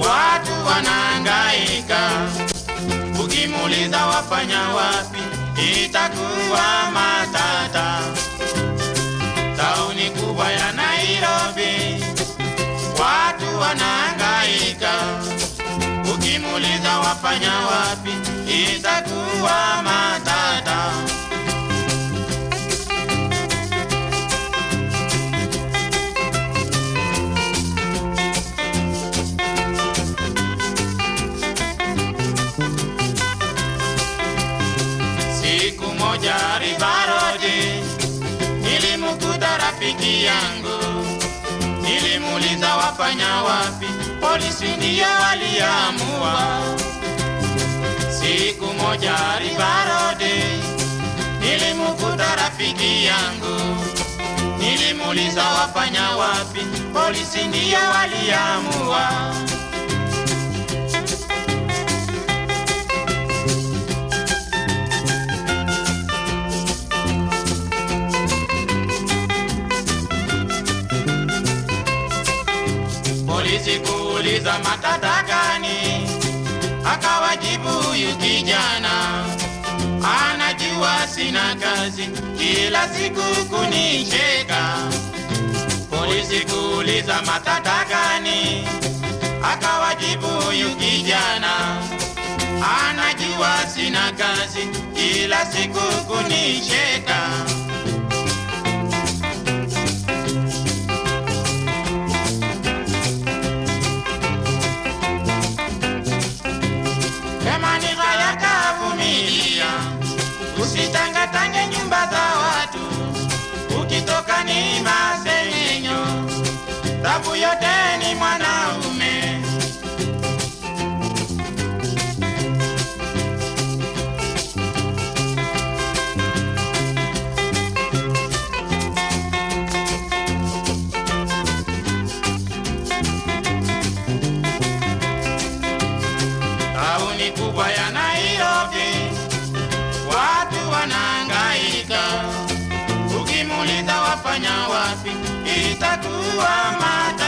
watu wanangaika. Ukimuliza wafanya wapi itakuwa matata. Tauni kubwa ya Nairobi watu wanangaika. Ukimuliza wafanya wapi itakuwa matata. Siku moja Rivarodi nilimkuta rafiki yangu, nilimuuliza wafanya wapi, polisi ndiyo waliamua. Siku moja Rivarodi nilimkuta rafiki yangu, nilimuuliza wafanya wapi, polisi ndiyo waliamua. Polisi kuuliza matata gani, akawajibu huyu kijana anajua sina kazi, kila siku kunisheka. Polisi kuuliza matata gani, akawajibu huyu kijana anajua sina kazi, kila siku kunisheka. Usitangatange nyumba za watu, ukitoka ni masengenyo, tabu yote ni mwanaume. Tauni kubwa ya Nairobi, watu wanahangaika. Ukimuuliza wafanya wapi, itakuwa mata